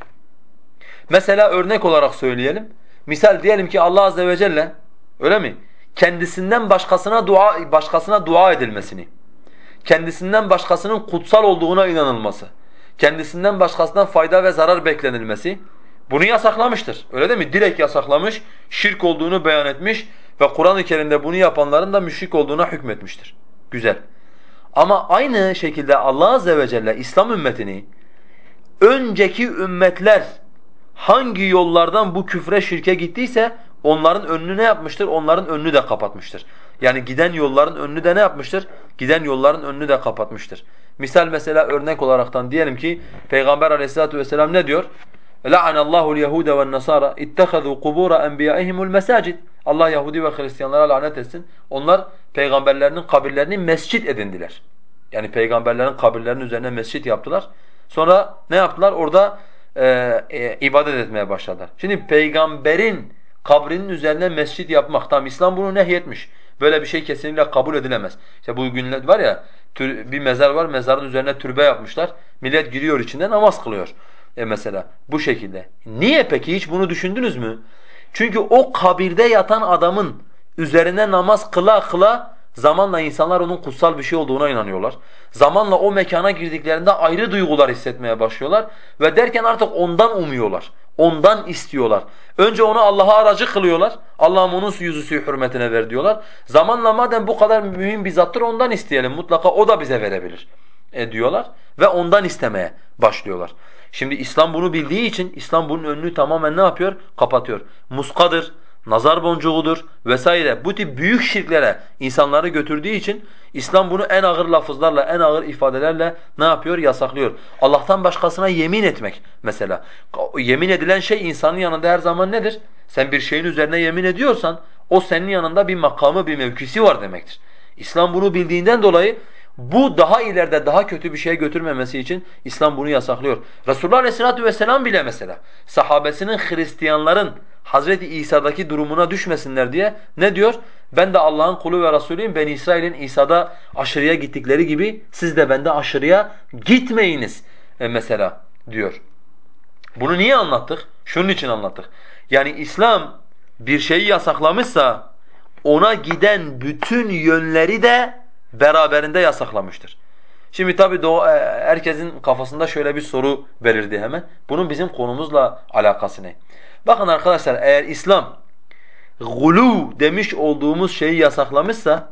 Mesela örnek olarak söyleyelim. Misal diyelim ki Allah azze ve celle öyle mi? Kendisinden başkasına dua başkasına dua edilmesini, kendisinden başkasının kutsal olduğuna inanılması, kendisinden başkasından fayda ve zarar beklenilmesi bunu yasaklamıştır. Öyle değil mi? Direkt yasaklamış, şirk olduğunu beyan etmiş ve Kur'an-ı Kerim'de bunu yapanların da müşrik olduğuna hükmetmiştir. Güzel. Ama aynı şekilde Allah azze ve celle İslam ümmetini önceki ümmetler hangi yollardan bu küfre şirke gittiyse onların önünü ne yapmıştır? Onların önünü de kapatmıştır. Yani giden yolların önünü de ne yapmıştır? Giden yolların önünü de kapatmıştır. Misal mesela örnek olaraktan diyelim ki Peygamber aleyhissalatu vesselam ne diyor? لَعَنَ اللّٰهُ الْيَهُودَ وَالنَّصَارَى اتَّخَذُوا قُبُورَ أَنْبِيَائِهِمُ الْمَسَاجِدِ Allah Yahudi ve Hristiyanlara lanet etsin. Onlar peygamberlerinin kabirlerini mescit edindiler. Yani peygamberlerin kabirlerinin üzerine mescit yaptılar. Sonra ne yaptılar? Orada e, e, ibadet etmeye başladılar. Şimdi peygamberin kabrinin üzerine mescit yapmak, tam İslam bunu nehyetmiş. Böyle bir şey kesinlikle kabul edilemez. İşte bu günler var ya, tür, bir mezar var, mezarın üzerine türbe yapmışlar. Millet giriyor içinde namaz kılıyor. E mesela bu şekilde. Niye peki hiç bunu düşündünüz mü? Çünkü o kabirde yatan adamın üzerine namaz kıla kıla zamanla insanlar onun kutsal bir şey olduğuna inanıyorlar. Zamanla o mekana girdiklerinde ayrı duygular hissetmeye başlıyorlar ve derken artık ondan umuyorlar. Ondan istiyorlar. Önce onu Allah'a aracı kılıyorlar. Allah'ım onun yüzü hürmetine ver diyorlar. Zamanla madem bu kadar mühim bir zattır ondan isteyelim. Mutlaka o da bize verebilir e, diyorlar ve ondan istemeye başlıyorlar. Şimdi İslam bunu bildiği için İslam bunun önünü tamamen ne yapıyor? Kapatıyor. Muskadır, nazar boncuğudur vesaire bu tip büyük şirklere insanları götürdüğü için İslam bunu en ağır lafızlarla, en ağır ifadelerle ne yapıyor? Yasaklıyor. Allah'tan başkasına yemin etmek mesela. Yemin edilen şey insanın yanında her zaman nedir? Sen bir şeyin üzerine yemin ediyorsan o senin yanında bir makamı, bir mevkisi var demektir. İslam bunu bildiğinden dolayı bu daha ileride daha kötü bir şeye götürmemesi için İslam bunu yasaklıyor. Resulullah Aleyhisselatü Vesselam bile mesela sahabesinin Hristiyanların Hazreti İsa'daki durumuna düşmesinler diye ne diyor? Ben de Allah'ın kulu ve Resulüyüm. Ben İsrail'in İsa'da aşırıya gittikleri gibi siz de bende aşırıya gitmeyiniz e mesela diyor. Bunu niye anlattık? Şunun için anlattık. Yani İslam bir şeyi yasaklamışsa ona giden bütün yönleri de beraberinde yasaklamıştır. Şimdi tabii e, herkesin kafasında şöyle bir soru belirdi hemen. Bunun bizim konumuzla alakası ne? Bakın arkadaşlar eğer İslam gulu demiş olduğumuz şeyi yasaklamışsa,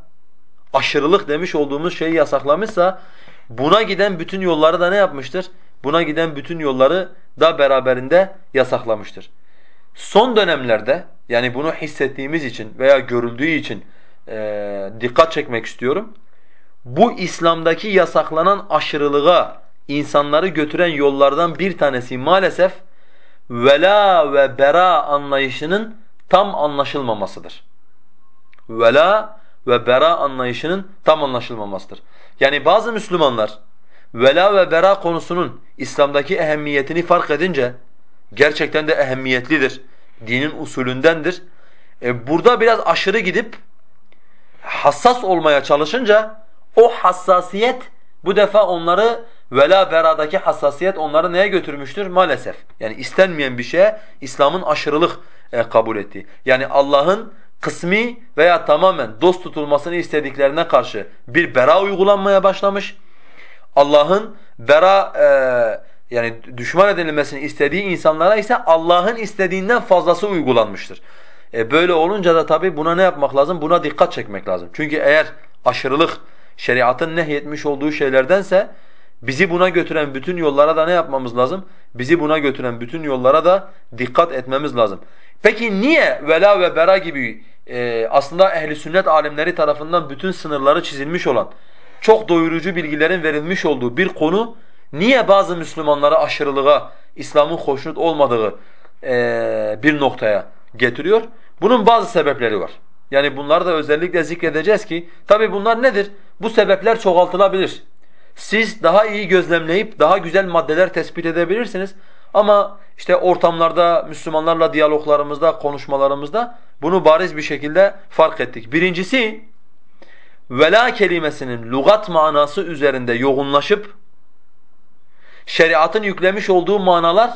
aşırılık demiş olduğumuz şeyi yasaklamışsa buna giden bütün yolları da ne yapmıştır? Buna giden bütün yolları da beraberinde yasaklamıştır. Son dönemlerde yani bunu hissettiğimiz için veya görüldüğü için e, dikkat çekmek istiyorum bu İslam'daki yasaklanan aşırılığa insanları götüren yollardan bir tanesi maalesef vela ve bera anlayışının tam anlaşılmamasıdır. Vela ve bera anlayışının tam anlaşılmamasıdır. Yani bazı Müslümanlar vela ve bera konusunun İslam'daki ehemmiyetini fark edince gerçekten de ehemmiyetlidir. Dinin usulündendir. E burada biraz aşırı gidip hassas olmaya çalışınca o hassasiyet bu defa onları vela beradaki hassasiyet onları neye götürmüştür? Maalesef. Yani istenmeyen bir şeye İslam'ın aşırılık e, kabul ettiği. Yani Allah'ın kısmi veya tamamen dost tutulmasını istediklerine karşı bir bera uygulanmaya başlamış. Allah'ın bera e, yani düşman edilmesini istediği insanlara ise Allah'ın istediğinden fazlası uygulanmıştır. E böyle olunca da tabi buna ne yapmak lazım? Buna dikkat çekmek lazım. Çünkü eğer aşırılık şeriatın nehyetmiş olduğu şeylerdense bizi buna götüren bütün yollara da ne yapmamız lazım? Bizi buna götüren bütün yollara da dikkat etmemiz lazım. Peki niye vela ve bera gibi e, aslında ehli sünnet alimleri tarafından bütün sınırları çizilmiş olan çok doyurucu bilgilerin verilmiş olduğu bir konu niye bazı Müslümanları aşırılığa, İslam'ın hoşnut olmadığı e, bir noktaya getiriyor? Bunun bazı sebepleri var. Yani bunları da özellikle zikredeceğiz ki tabi bunlar nedir? Bu sebepler çoğaltılabilir. Siz daha iyi gözlemleyip daha güzel maddeler tespit edebilirsiniz. Ama işte ortamlarda, Müslümanlarla diyaloglarımızda, konuşmalarımızda bunu bariz bir şekilde fark ettik. Birincisi, vela kelimesinin lügat manası üzerinde yoğunlaşıp şeriatın yüklemiş olduğu manalar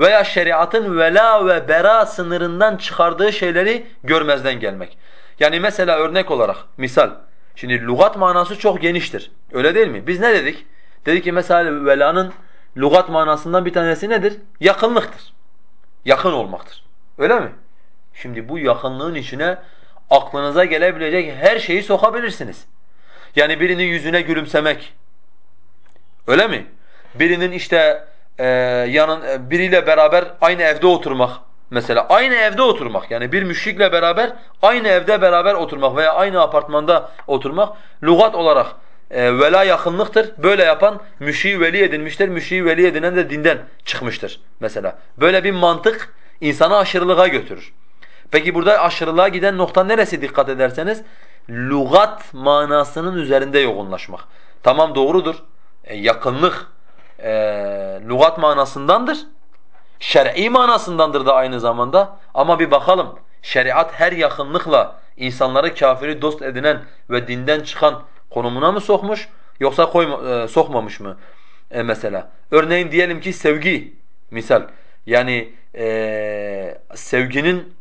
veya şeriatın vela ve bera sınırından çıkardığı şeyleri görmezden gelmek. Yani mesela örnek olarak misal şimdi lügat manası çok geniştir. Öyle değil mi? Biz ne dedik? Dedik ki mesela velanın lügat manasından bir tanesi nedir? Yakınlıktır. Yakın olmaktır. Öyle mi? Şimdi bu yakınlığın içine aklınıza gelebilecek her şeyi sokabilirsiniz. Yani birinin yüzüne gülümsemek. Öyle mi? Birinin işte e, yanın e, biriyle beraber aynı evde oturmak mesela aynı evde oturmak yani bir müşrikle beraber aynı evde beraber oturmak veya aynı apartmanda oturmak lügat olarak e, vela yakınlıktır. Böyle yapan müşriği veli edinmiştir. Müşriği veli edinen de dinden çıkmıştır mesela. Böyle bir mantık insanı aşırılığa götürür. Peki burada aşırılığa giden nokta neresi dikkat ederseniz? Lugat manasının üzerinde yoğunlaşmak. Tamam doğrudur. E, yakınlık e, lügat manasındandır. Şer'i manasındandır da aynı zamanda. Ama bir bakalım şeriat her yakınlıkla insanları kafiri dost edinen ve dinden çıkan konumuna mı sokmuş yoksa koyma, e, sokmamış mı e, mesela? Örneğin diyelim ki sevgi misal yani e, sevginin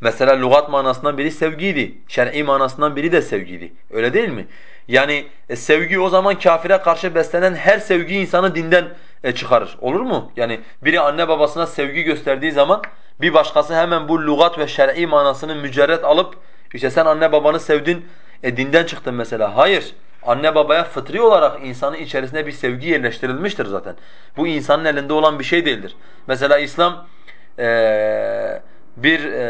mesela lügat manasından biri sevgiydi. Şer'i manasından biri de sevgiydi. Öyle değil mi? Yani e, sevgi o zaman kafire karşı beslenen her sevgi insanı dinden e, çıkarır. Olur mu? Yani biri anne babasına sevgi gösterdiği zaman bir başkası hemen bu lügat ve şer'i manasını mücerret alıp işte sen anne babanı sevdin, e, dinden çıktın mesela. Hayır. Anne babaya fıtri olarak insanın içerisinde bir sevgi yerleştirilmiştir zaten. Bu insanın elinde olan bir şey değildir. Mesela İslam eee bir e,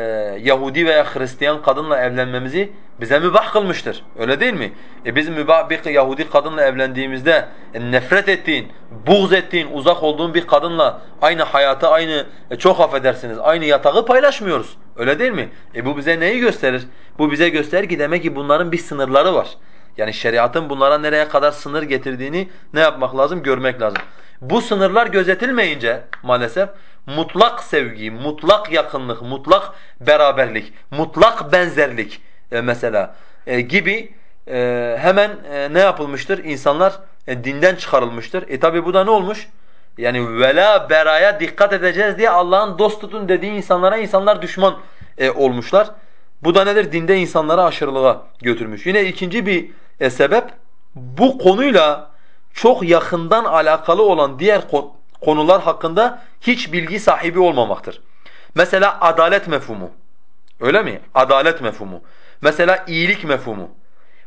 Yahudi veya Hristiyan kadınla evlenmemizi bize mübah kılmıştır. Öyle değil mi? E biz mübah bir Yahudi kadınla evlendiğimizde e, nefret ettiğin, buğz ettiğin, uzak olduğun bir kadınla aynı hayatı, aynı e, çok affedersiniz, aynı yatağı paylaşmıyoruz. Öyle değil mi? E bu bize neyi gösterir? Bu bize gösterir ki demek ki bunların bir sınırları var. Yani şeriatın bunlara nereye kadar sınır getirdiğini ne yapmak lazım? Görmek lazım. Bu sınırlar gözetilmeyince maalesef mutlak sevgi, mutlak yakınlık, mutlak beraberlik, mutlak benzerlik e, mesela e, gibi e, hemen e, ne yapılmıştır? İnsanlar e, dinden çıkarılmıştır. E tabi bu da ne olmuş? Yani vela beraya dikkat edeceğiz diye Allah'ın dost tutun dediği insanlara insanlar düşman e, olmuşlar. Bu da nedir? Dinde insanları aşırılığa götürmüş. Yine ikinci bir e, sebep bu konuyla çok yakından alakalı olan diğer konular hakkında hiç bilgi sahibi olmamaktır. Mesela adalet mefhumu. Öyle mi? Adalet mefhumu. Mesela iyilik mefhumu.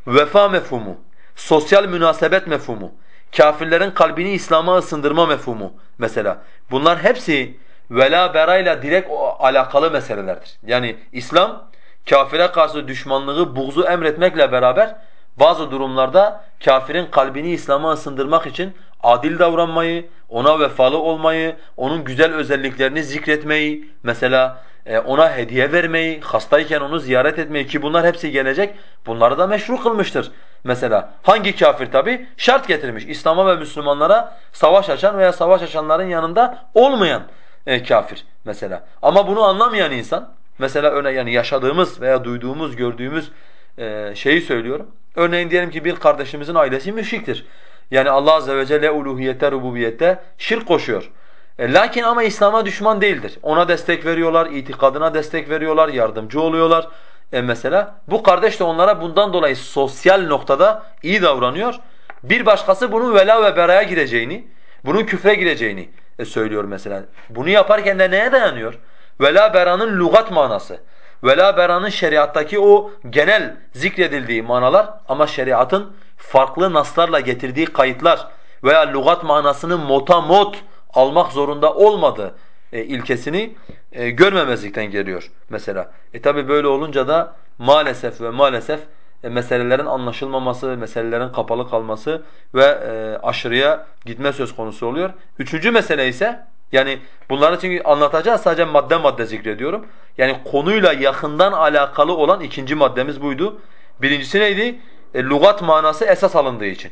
Vefa mefhumu. Sosyal münasebet mefhumu. Kafirlerin kalbini İslam'a ısındırma mefhumu mesela. Bunlar hepsi vela berayla direkt alakalı meselelerdir. Yani İslam kafire karşı düşmanlığı, buğzu emretmekle beraber bazı durumlarda kafirin kalbini İslam'a ısındırmak için adil davranmayı, ona vefalı olmayı, onun güzel özelliklerini zikretmeyi, mesela e, ona hediye vermeyi, hastayken onu ziyaret etmeyi ki bunlar hepsi gelecek, bunları da meşru kılmıştır. Mesela hangi kafir tabi? Şart getirmiş İslam'a ve Müslümanlara savaş açan veya savaş açanların yanında olmayan e, kafir mesela. Ama bunu anlamayan insan, mesela örneğin yani yaşadığımız veya duyduğumuz, gördüğümüz e, şeyi söylüyorum. Örneğin diyelim ki bir kardeşimizin ailesi müşriktir. Yani Allah azze ve celle uluhiyette, rububiyette şirk koşuyor. E, lakin ama İslam'a düşman değildir. Ona destek veriyorlar, itikadına destek veriyorlar, yardımcı oluyorlar. E mesela bu kardeş de onlara bundan dolayı sosyal noktada iyi davranıyor. Bir başkası bunun vela ve beraya gireceğini, bunun küfre gireceğini e, söylüyor mesela. Bunu yaparken de neye dayanıyor? Vela beranın lügat manası. Vela beranın şeriattaki o genel zikredildiği manalar ama şeriatın farklı naslarla getirdiği kayıtlar veya lügat manasının motamot almak zorunda olmadığı e, ilkesini e, görmemezlikten geliyor mesela. E tabi böyle olunca da maalesef ve maalesef e, meselelerin anlaşılmaması, meselelerin kapalı kalması ve e, aşırıya gitme söz konusu oluyor. Üçüncü mesele ise yani bunları çünkü anlatacağız sadece madde madde zikrediyorum. Yani konuyla yakından alakalı olan ikinci maddemiz buydu. Birincisi neydi? E, lugat manası esas alındığı için.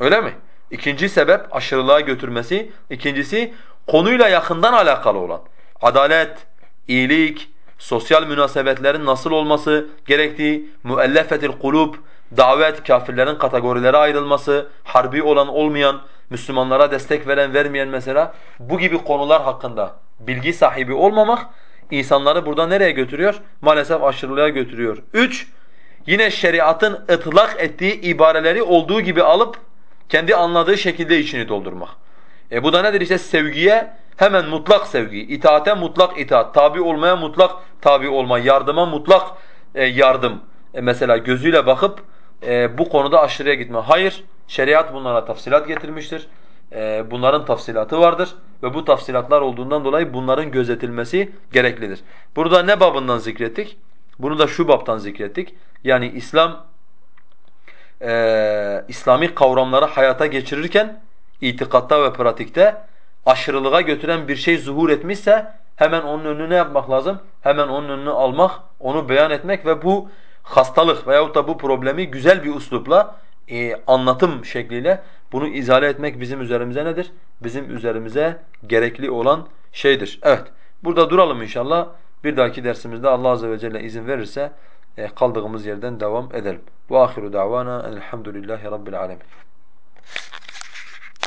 Öyle mi? İkinci sebep aşırılığa götürmesi. İkincisi konuyla yakından alakalı olan. Adalet, iyilik, sosyal münasebetlerin nasıl olması gerektiği, müellefetil kulub, davet, kafirlerin kategorilere ayrılması, harbi olan olmayan, Müslümanlara destek veren vermeyen mesela bu gibi konular hakkında bilgi sahibi olmamak insanları burada nereye götürüyor? Maalesef aşırılığa götürüyor. Üç, yine şeriatın ıtlak ettiği ibareleri olduğu gibi alıp kendi anladığı şekilde içini doldurmak. E bu da nedir işte sevgiye hemen mutlak sevgi, itaate mutlak itaat, tabi olmaya mutlak tabi olma, yardıma mutlak e, yardım. E mesela gözüyle bakıp e, bu konuda aşırıya gitme. Hayır, şeriat bunlara tafsilat getirmiştir. E, bunların tafsilatı vardır ve bu tafsilatlar olduğundan dolayı bunların gözetilmesi gereklidir. Burada ne babından zikrettik? Bunu da şu babtan zikrettik. Yani İslam e, İslami kavramları hayata geçirirken itikatta ve pratikte aşırılığa götüren bir şey zuhur etmişse hemen onun önünü ne yapmak lazım? Hemen onun önünü almak, onu beyan etmek ve bu hastalık veyahut da bu problemi güzel bir üslupla e, anlatım şekliyle bunu izale etmek bizim üzerimize nedir? Bizim üzerimize gerekli olan şeydir. Evet. Burada duralım inşallah. Bir dahaki dersimizde Allah azze ve celle izin verirse e, kaldığımız yerden devam edelim. Ve ahiru davana elhamdülillahi rabbil alemin.